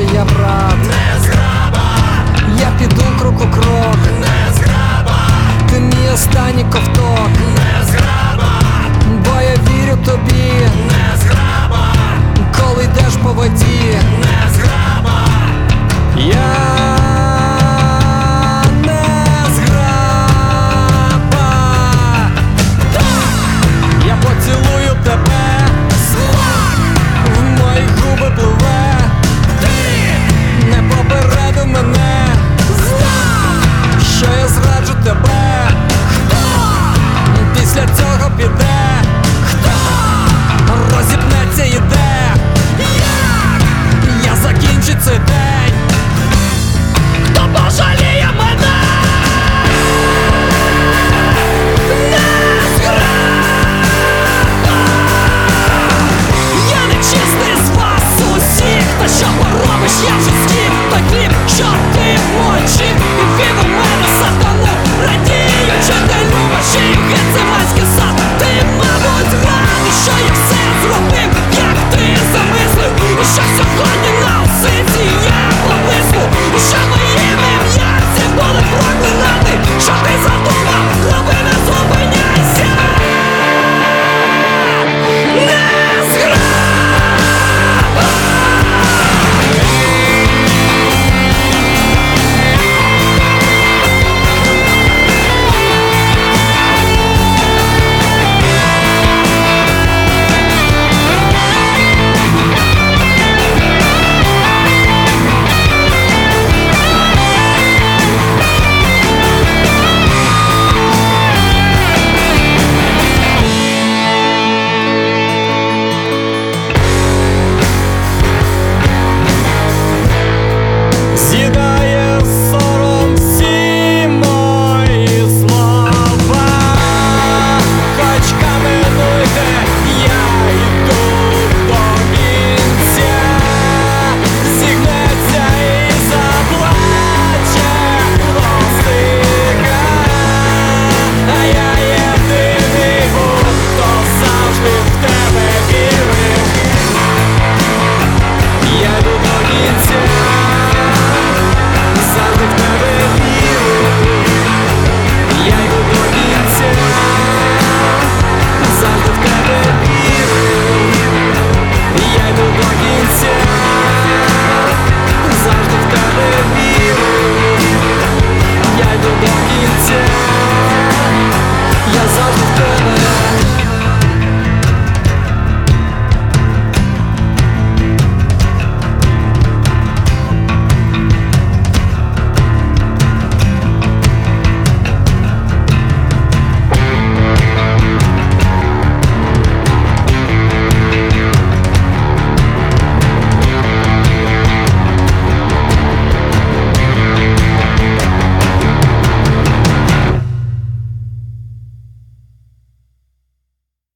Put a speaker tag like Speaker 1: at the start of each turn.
Speaker 1: наче я брат. Не зграба Я піду крок у крок. Не зграба Ти мій останній ковток. Не зграба Бо я вірю тобі Не зграба Коли йдеш по воді. Не зграба.